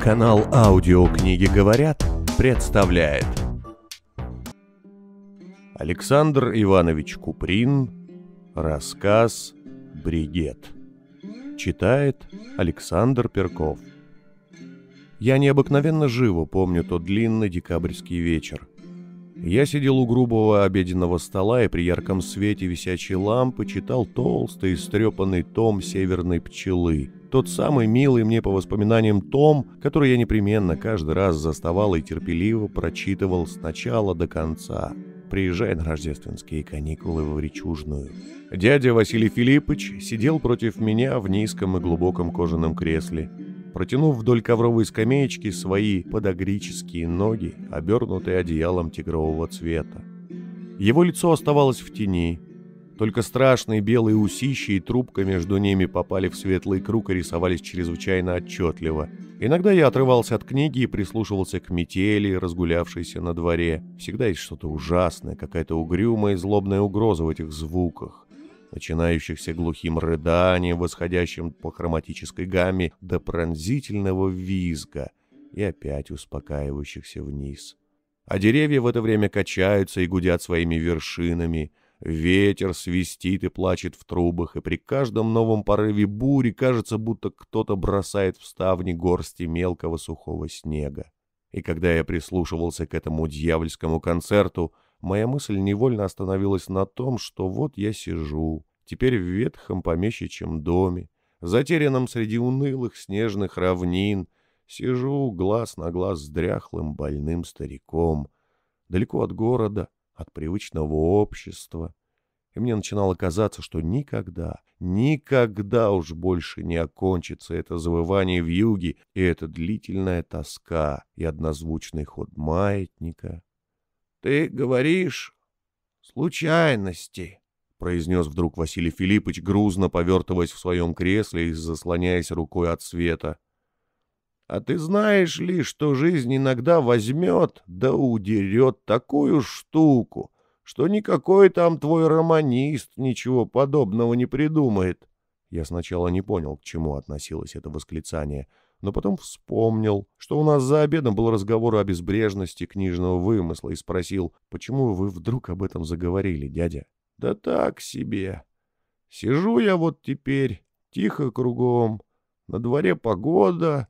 Канал «Аудиокниги говорят» представляет Александр Иванович Куприн Рассказ «Бригет» Читает Александр Перков. Я необыкновенно живо помню тот длинный декабрьский вечер. Я сидел у грубого обеденного стола и при ярком свете висячей лампы читал толстый истрепанный том «Северной пчелы», тот самый милый мне по воспоминаниям том, который я непременно каждый раз заставал и терпеливо прочитывал с начала до конца, приезжая на рождественские каникулы в Речужную. Дядя Василий Филиппович сидел против меня в низком и глубоком кожаном кресле, протянув вдоль ковровой скамеечки свои подогрические ноги, обернутые одеялом тигрового цвета. Его лицо оставалось в тени. Только страшные белые усищи и трубка между ними попали в светлый круг и рисовались чрезвычайно отчетливо. Иногда я отрывался от книги и прислушивался к метели, разгулявшейся на дворе. Всегда есть что-то ужасное, какая-то угрюмая и злобная угроза в этих звуках начинающихся глухим рыданием, восходящим по хроматической гамме до пронзительного визга и опять успокаивающихся вниз. А деревья в это время качаются и гудят своими вершинами, ветер свистит и плачет в трубах, и при каждом новом порыве бури кажется, будто кто-то бросает в ставни горсти мелкого сухого снега. И когда я прислушивался к этому дьявольскому концерту, моя мысль невольно остановилась на том, что вот я сижу, теперь в ветхом помещичьем доме, затерянном среди унылых снежных равнин, сижу глаз на глаз с дряхлым больным стариком, далеко от города, от привычного общества, и мне начинало казаться, что никогда, никогда уж больше не окончится это завывание в юге и эта длительная тоска и однозвучный ход маятника, «Ты говоришь случайности», — произнес вдруг Василий Филиппович, грузно повертываясь в своем кресле и заслоняясь рукой от света. «А ты знаешь ли, что жизнь иногда возьмет да удерет такую штуку, что никакой там твой романист ничего подобного не придумает?» Я сначала не понял, к чему относилось это восклицание — но потом вспомнил, что у нас за обедом был разговор о безбрежности книжного вымысла и спросил, почему вы вдруг об этом заговорили, дядя? Да так себе. Сижу я вот теперь, тихо кругом, на дворе погода,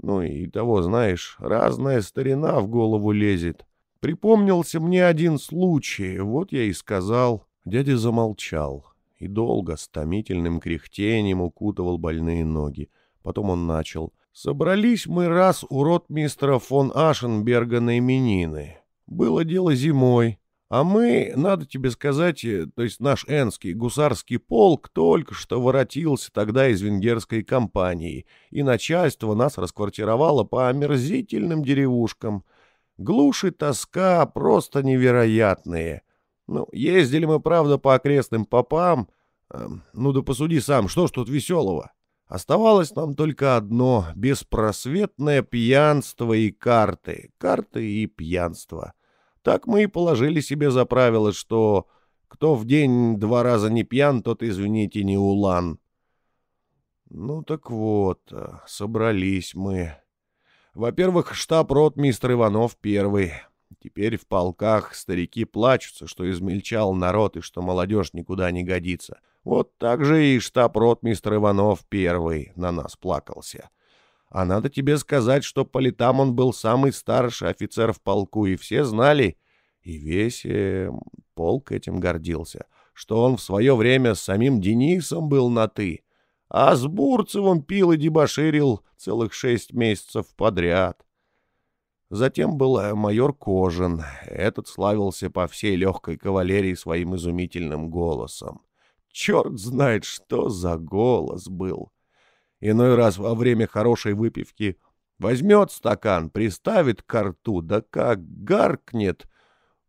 ну и того, знаешь, разная старина в голову лезет. Припомнился мне один случай, вот я и сказал. Дядя замолчал и долго с томительным кряхтением укутывал больные ноги. Потом он начал. Собрались мы раз у ротмистра фон Ашенберга на именины. Было дело зимой. А мы, надо тебе сказать, э, то есть наш энский гусарский полк только что воротился тогда из венгерской компании, и начальство нас расквартировало по омерзительным деревушкам. Глушь тоска просто невероятные. Ну, ездили мы, правда, по окрестным попам. Эм, ну да посуди сам, что ж тут веселого? Оставалось нам только одно — беспросветное пьянство и карты. Карты и пьянство. Так мы и положили себе за правило, что кто в день два раза не пьян, тот, извините, не улан. Ну так вот, собрались мы. Во-первых, штаб-рот мистер Иванов первый. Теперь в полках старики плачутся, что измельчал народ и что молодежь никуда не годится. Вот так же и штаб-рот мистер Иванов первый на нас плакался. А надо тебе сказать, что по летам он был самый старший офицер в полку, и все знали, и весь э, полк этим гордился, что он в свое время с самим Денисом был на «ты», а с Бурцевым пил и дебоширил целых шесть месяцев подряд. Затем был э, майор Кожин. Этот славился по всей легкой кавалерии своим изумительным голосом. Черт знает, что за голос был. Иной раз во время хорошей выпивки возьмет стакан, приставит к рту, да как гаркнет.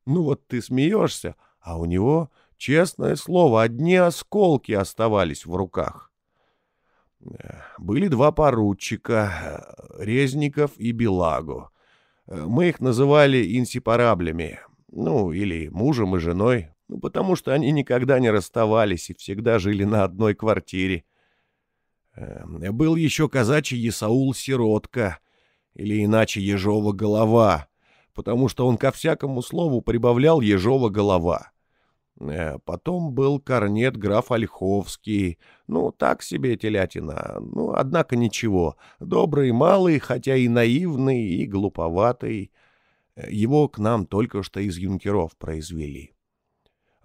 Ну вот ты смеешься, а у него, честное слово, одни осколки оставались в руках. Были два поручика, Резников и Белагу. Мы их называли инсепараблями, ну, или мужем и женой, ну, потому что они никогда не расставались и всегда жили на одной квартире. Эм, был еще казачий Исаул Сиротка. или иначе ежова голова, потому что он ко всякому слову прибавлял ежова голова. Э, потом был корнет граф Ольховский. Ну, так себе телятина. Ну, однако ничего. Добрый малый, хотя и наивный, и глуповатый. Э, его к нам только что из юнкеров произвели.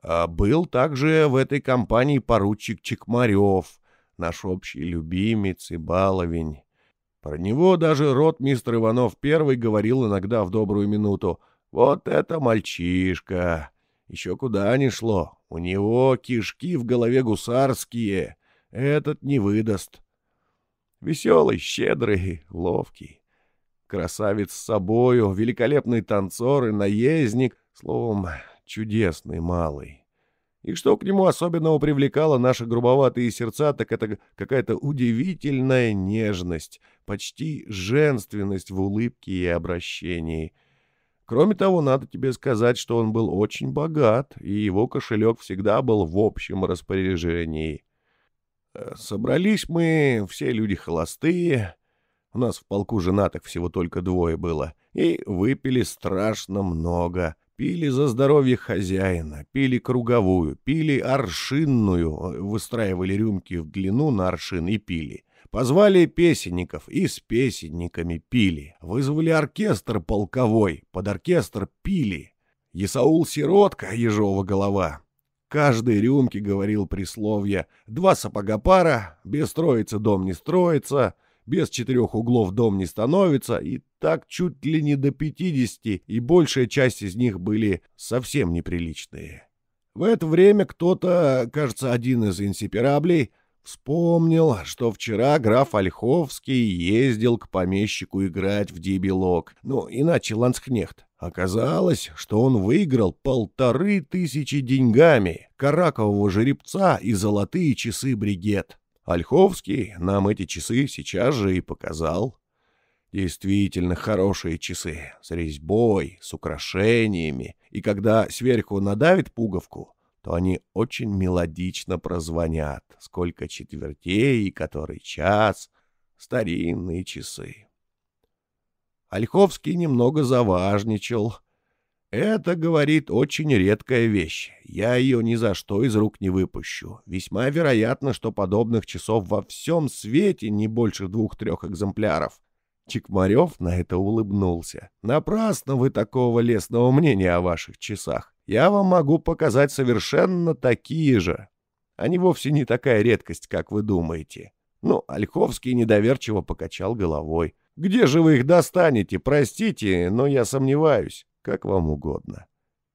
А был также в этой компании поручик Чекмарев, наш общий любимец и баловень. Про него даже рот мистер Иванов первый говорил иногда в добрую минуту. «Вот это мальчишка!» Еще куда ни шло. У него кишки в голове гусарские. Этот не выдаст. Веселый, щедрый, ловкий. Красавец с собою, великолепный танцор и наездник. Словом, чудесный малый. И что к нему особенного привлекало наши грубоватые сердца, так это какая-то удивительная нежность, почти женственность в улыбке и обращении — Кроме того, надо тебе сказать, что он был очень богат, и его кошелек всегда был в общем распоряжении. Э, собрались мы, все люди холостые, у нас в полку женатых всего только двое было, и выпили страшно много. Пили за здоровье хозяина, пили круговую, пили аршинную, выстраивали рюмки в длину на аршин и пили. Позвали песенников и с песенниками пили. Вызвали оркестр полковой, под оркестр пили. Исаул Сиротка, ежова голова. Каждой рюмке говорил присловие «Два сапога пара, без троицы дом не строится», без четырех углов дом не становится, и так чуть ли не до пятидесяти, и большая часть из них были совсем неприличные. В это время кто-то, кажется, один из инсепераблей, Вспомнил, что вчера граф Ольховский ездил к помещику играть в дебилок, ну, иначе ланскнехт. Оказалось, что он выиграл полторы тысячи деньгами, каракового жеребца и золотые часы бригет. Ольховский нам эти часы сейчас же и показал. Действительно хорошие часы, с резьбой, с украшениями, и когда сверху надавит пуговку, то они очень мелодично прозвонят. Сколько четвертей и который час. Старинные часы. Ольховский немного заважничал. Это, говорит, очень редкая вещь. Я ее ни за что из рук не выпущу. Весьма вероятно, что подобных часов во всем свете не больше двух-трех экземпляров. Чекмарев на это улыбнулся. Напрасно вы такого лестного мнения о ваших часах я вам могу показать совершенно такие же. Они вовсе не такая редкость, как вы думаете. Ну, Ольховский недоверчиво покачал головой. Где же вы их достанете? Простите, но я сомневаюсь. Как вам угодно.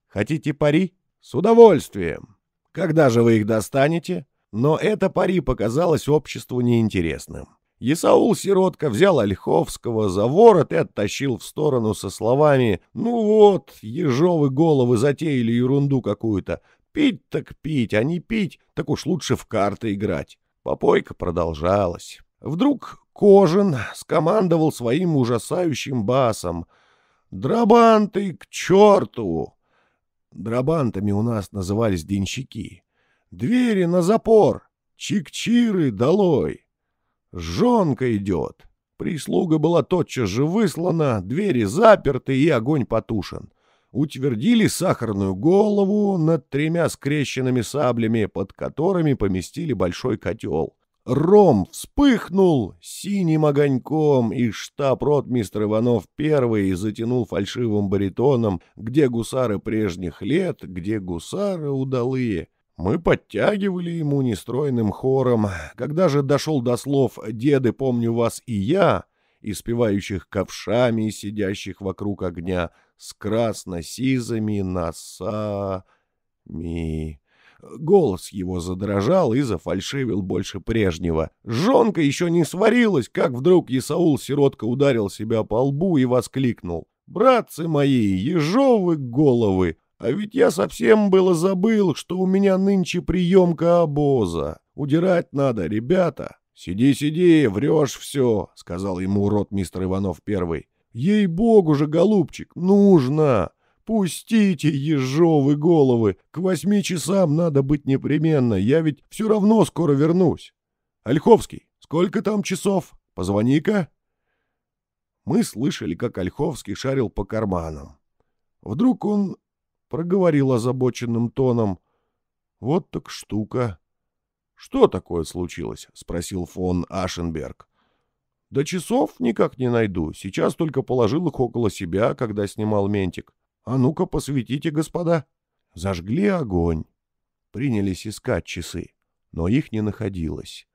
Хотите пари? С удовольствием. Когда же вы их достанете? Но это пари показалось обществу неинтересным. Исаул Сиротка взял Ольховского за ворот и оттащил в сторону со словами «Ну вот, ежовы головы затеяли ерунду какую-то. Пить так пить, а не пить, так уж лучше в карты играть». Попойка продолжалась. Вдруг Кожин скомандовал своим ужасающим басом «Драбанты к черту!» Драбантами у нас назывались денщики. «Двери на запор! Чикчиры долой!» Жонка идет. Прислуга была тотчас же выслана, двери заперты и огонь потушен. Утвердили сахарную голову над тремя скрещенными саблями, под которыми поместили большой котел. Ром вспыхнул синим огоньком, и штаб-ротмистр Иванов первый затянул фальшивым баритоном, где гусары прежних лет, где гусары удалые — мы подтягивали ему нестройным хором. Когда же дошел до слов «Деды, помню вас и я», испевающих ковшами и сидящих вокруг огня с красно-сизыми носами... Голос его задрожал и зафальшивил больше прежнего. Жонка еще не сварилась, как вдруг Исаул сиротка ударил себя по лбу и воскликнул. «Братцы мои, ежовы головы! А ведь я совсем было забыл, что у меня нынче приемка обоза. Удирать надо, ребята. Сиди, сиди, врешь все, сказал ему урод мистер Иванов первый. Ей-богу же, голубчик, нужно. Пустите ежовы головы. К восьми часам надо быть непременно. Я ведь все равно скоро вернусь. Ольховский, сколько там часов? Позвони-ка. Мы слышали, как Ольховский шарил по карманам. Вдруг он проговорил озабоченным тоном. «Вот так штука». «Что такое случилось?» — спросил фон Ашенберг. «Да часов никак не найду. Сейчас только положил их около себя, когда снимал ментик. А ну-ка, посветите, господа». Зажгли огонь. Принялись искать часы, но их не находилось.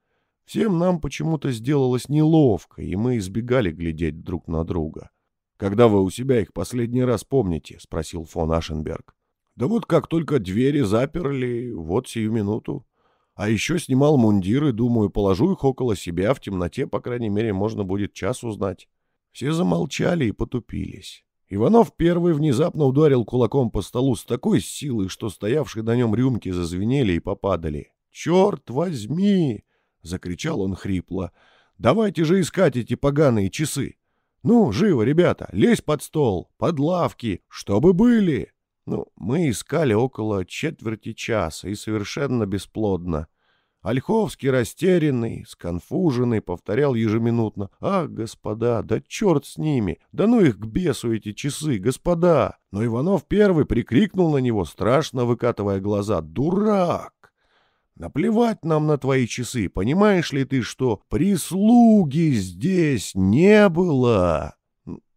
Всем нам почему-то сделалось неловко, и мы избегали глядеть друг на друга. «Когда вы у себя их последний раз помните?» — спросил фон Ашенберг. «Да вот как только двери заперли, вот сию минуту. А еще снимал мундиры, думаю, положу их около себя, в темноте, по крайней мере, можно будет час узнать». Все замолчали и потупились. Иванов первый внезапно ударил кулаком по столу с такой силой, что стоявшие на нем рюмки зазвенели и попадали. «Черт возьми!» — закричал он хрипло. «Давайте же искать эти поганые часы! Ну, живо, ребята, лезь под стол, под лавки, чтобы были!» Ну, мы искали около четверти часа и совершенно бесплодно. Ольховский, растерянный, сконфуженный, повторял ежеминутно. «Ах, господа, да черт с ними! Да ну их к бесу эти часы, господа!» Но Иванов первый прикрикнул на него, страшно выкатывая глаза. «Дурак! Наплевать нам на твои часы, понимаешь ли ты, что прислуги здесь не было?»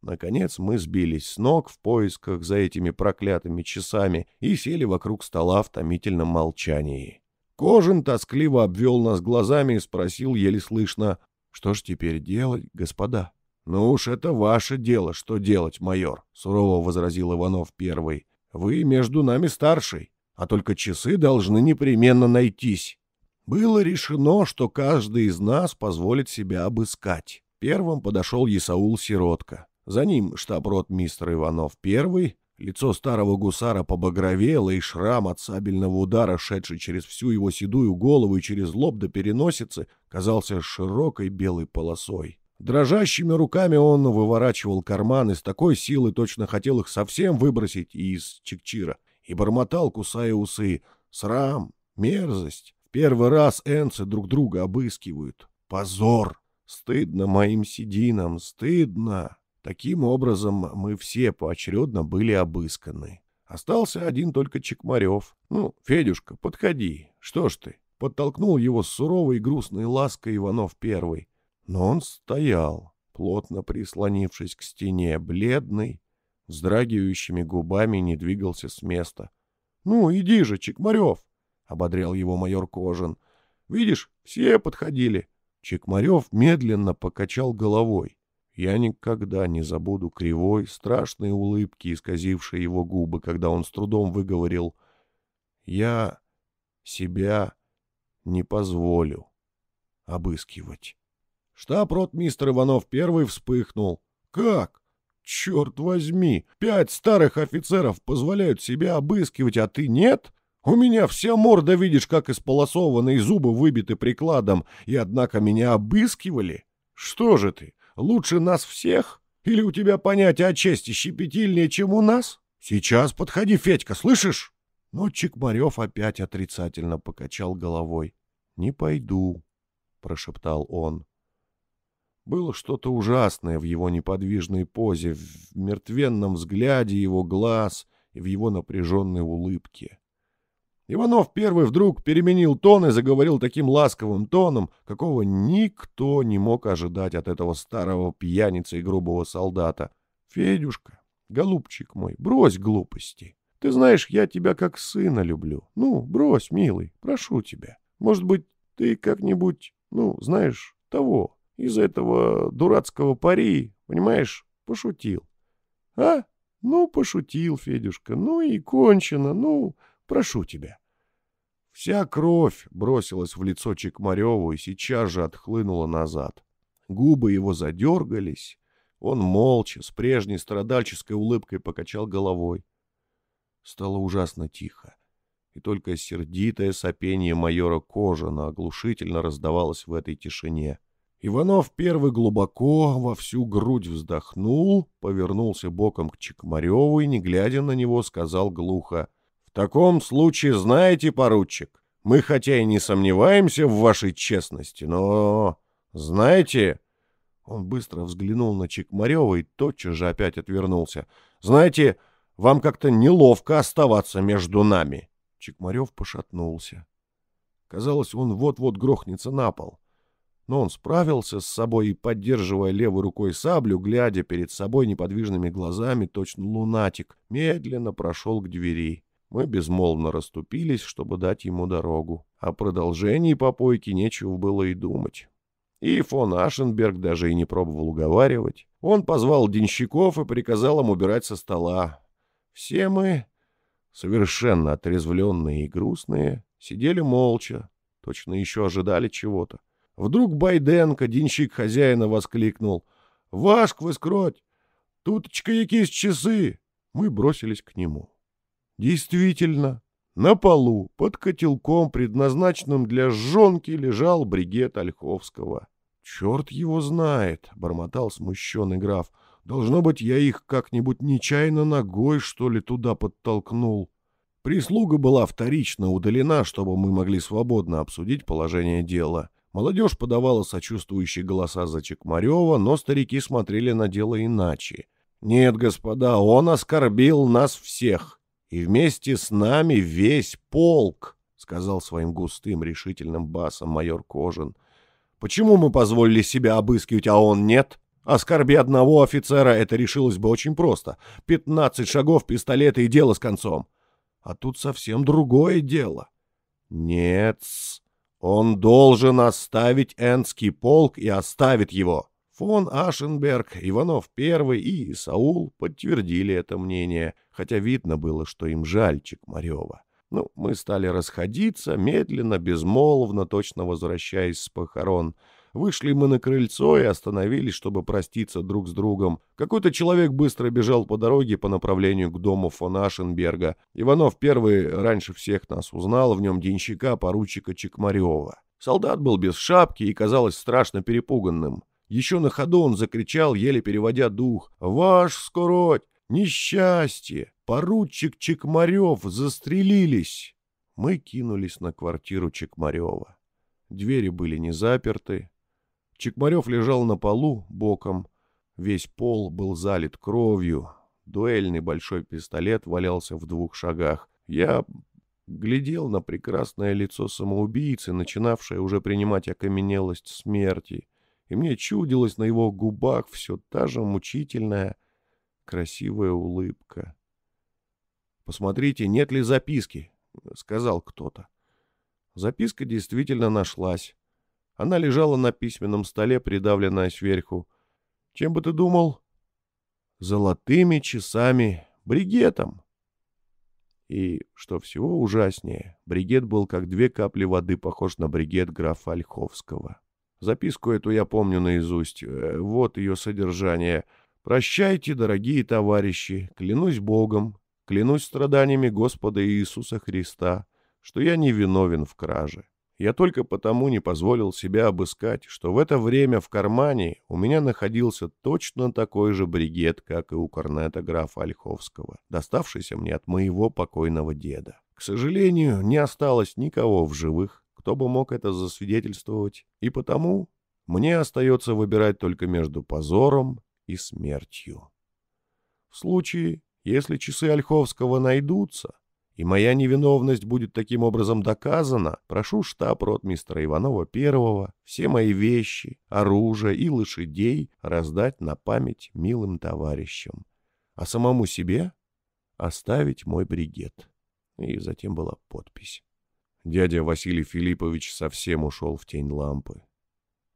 Наконец мы сбились с ног в поисках за этими проклятыми часами и сели вокруг стола в томительном молчании. Кожин тоскливо обвел нас глазами и спросил еле слышно, «Что ж теперь делать, господа?» «Ну уж это ваше дело, что делать, майор», — сурово возразил Иванов первый. «Вы между нами старший, а только часы должны непременно найтись». Было решено, что каждый из нас позволит себя обыскать. Первым подошел Исаул Сиротка. За ним штаб-рот мистер Иванов первый, Лицо старого гусара побагровело, и шрам от сабельного удара, шедший через всю его седую голову и через лоб до переносицы, казался широкой белой полосой. Дрожащими руками он выворачивал карманы с такой силой, точно хотел их совсем выбросить из чекчира, и бормотал, кусая усы. «Срам! Мерзость! В первый раз энцы друг друга обыскивают! Позор! Стыдно моим сединам! Стыдно!» Таким образом, мы все поочередно были обысканы. Остался один только Чекмарев. «Ну, Федюшка, подходи. Что ж ты?» Подтолкнул его с суровой и грустной лаской Иванов первый. Но он стоял, плотно прислонившись к стене, бледный, вздрагивающими губами не двигался с места. «Ну, иди же, Чекмарев!» — ободрял его майор Кожин. «Видишь, все подходили». Чекмарев медленно покачал головой. Я никогда не забуду кривой, страшной улыбки, исказившей его губы, когда он с трудом выговорил «Я себя не позволю обыскивать». Штаб-ротмистр Иванов первый вспыхнул. «Как? Черт возьми! Пять старых офицеров позволяют себя обыскивать, а ты нет?» У меня вся морда, видишь, как исполосована и зубы выбиты прикладом, и однако меня обыскивали. Что же ты, лучше нас всех? Или у тебя понятие о чести щепетильнее, чем у нас? Сейчас подходи, Федька, слышишь?» Но Чекмарев опять отрицательно покачал головой. «Не пойду», — прошептал он. Было что-то ужасное в его неподвижной позе, в мертвенном взгляде его глаз и в его напряженной улыбке. Иванов первый вдруг переменил тон и заговорил таким ласковым тоном, какого никто не мог ожидать от этого старого пьяницы и грубого солдата. «Федюшка, голубчик мой, брось глупости. Ты знаешь, я тебя как сына люблю. Ну, брось, милый, прошу тебя. Может быть, ты как-нибудь, ну, знаешь, того, из этого дурацкого пари, понимаешь, пошутил. А? Ну, пошутил, Федюшка, ну и кончено, ну, Прошу тебя». Вся кровь бросилась в лицо Чекмареву и сейчас же отхлынула назад. Губы его задергались. Он молча, с прежней страдальческой улыбкой покачал головой. Стало ужасно тихо, и только сердитое сопение майора Кожана оглушительно раздавалось в этой тишине. Иванов первый глубоко во всю грудь вздохнул, повернулся боком к Чекмареву и, не глядя на него, сказал глухо — таком случае, знаете, поручик, мы хотя и не сомневаемся в вашей честности, но, знаете, Он быстро взглянул на Чекмарева и тотчас же опять отвернулся. «Знаете, вам как-то неловко оставаться между нами». Чекмарев пошатнулся. Казалось, он вот-вот грохнется на пол. Но он справился с собой и, поддерживая левой рукой саблю, глядя перед собой неподвижными глазами, точно лунатик, медленно прошел к двери. Мы безмолвно расступились, чтобы дать ему дорогу. О продолжении попойки нечего было и думать. И фон Ашенберг даже и не пробовал уговаривать. Он позвал денщиков и приказал им убирать со стола. Все мы, совершенно отрезвленные и грустные, сидели молча, точно еще ожидали чего-то. Вдруг Байденко, денщик хозяина, воскликнул. «Вашк вы скроть! Туточка якись часы!» Мы бросились к нему. Действительно, на полу, под котелком, предназначенным для жжонки, лежал бригет Ольховского. «Черт его знает!» — бормотал смущенный граф. «Должно быть, я их как-нибудь нечаянно ногой, что ли, туда подтолкнул». Прислуга была вторично удалена, чтобы мы могли свободно обсудить положение дела. Молодежь подавала сочувствующие голоса за Чекмарева, но старики смотрели на дело иначе. «Нет, господа, он оскорбил нас всех и вместе с нами весь полк, — сказал своим густым решительным басом майор Кожин. — Почему мы позволили себя обыскивать, а он нет? Оскорби одного офицера это решилось бы очень просто. Пятнадцать шагов, пистолета и дело с концом. А тут совсем другое дело. Нет, он должен оставить Энский полк и оставит его. Фон Ашенберг, Иванов I и Саул подтвердили это мнение, хотя видно было, что им жаль Чекмарева. Ну, мы стали расходиться, медленно, безмолвно, точно возвращаясь с похорон. Вышли мы на крыльцо и остановились, чтобы проститься друг с другом. Какой-то человек быстро бежал по дороге по направлению к дому фон Ашенберга. Иванов первый раньше всех нас узнал, в нем денщика поручика Чекмарева. Солдат был без шапки и казалось страшно перепуганным. Еще на ходу он закричал, еле переводя дух. «Ваш скороть! Несчастье! Поручик Чекмарев застрелились!» Мы кинулись на квартиру Чекмарева. Двери были не заперты. Чекмарев лежал на полу боком. Весь пол был залит кровью. Дуэльный большой пистолет валялся в двух шагах. Я глядел на прекрасное лицо самоубийцы, начинавшее уже принимать окаменелость смерти и мне чудилась на его губах все та же мучительная, красивая улыбка. «Посмотрите, нет ли записки?» — сказал кто-то. Записка действительно нашлась. Она лежала на письменном столе, придавленная сверху. Чем бы ты думал? Золотыми часами, бригетом. И, что всего ужаснее, бригет был как две капли воды похож на бригет графа Ольховского. Записку эту я помню наизусть. Э, вот ее содержание. «Прощайте, дорогие товарищи, клянусь Богом, клянусь страданиями Господа Иисуса Христа, что я не виновен в краже. Я только потому не позволил себя обыскать, что в это время в кармане у меня находился точно такой же бригет, как и у корнета графа Ольховского, доставшийся мне от моего покойного деда. К сожалению, не осталось никого в живых, кто бы мог это засвидетельствовать, и потому мне остается выбирать только между позором и смертью. В случае, если часы Ольховского найдутся, и моя невиновность будет таким образом доказана, прошу штаб ротмистра Иванова Первого все мои вещи, оружие и лошадей раздать на память милым товарищам, а самому себе оставить мой бригет. И затем была подпись. Дядя Василий Филиппович совсем ушел в тень лампы.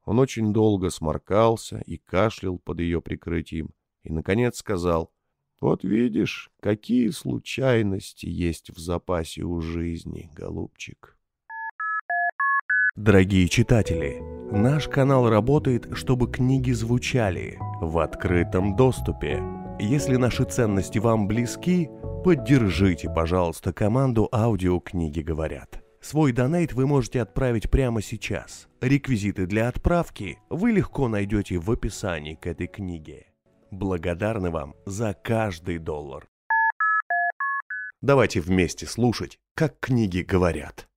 Он очень долго сморкался и кашлял под ее прикрытием, и, наконец, сказал, «Вот видишь, какие случайности есть в запасе у жизни, голубчик». Дорогие читатели, наш канал работает, чтобы книги звучали в открытом доступе. Если наши ценности вам близки, поддержите, пожалуйста, команду «Аудиокниги говорят». Свой донейт вы можете отправить прямо сейчас. Реквизиты для отправки вы легко найдете в описании к этой книге. Благодарны вам за каждый доллар. Давайте вместе слушать, как книги говорят.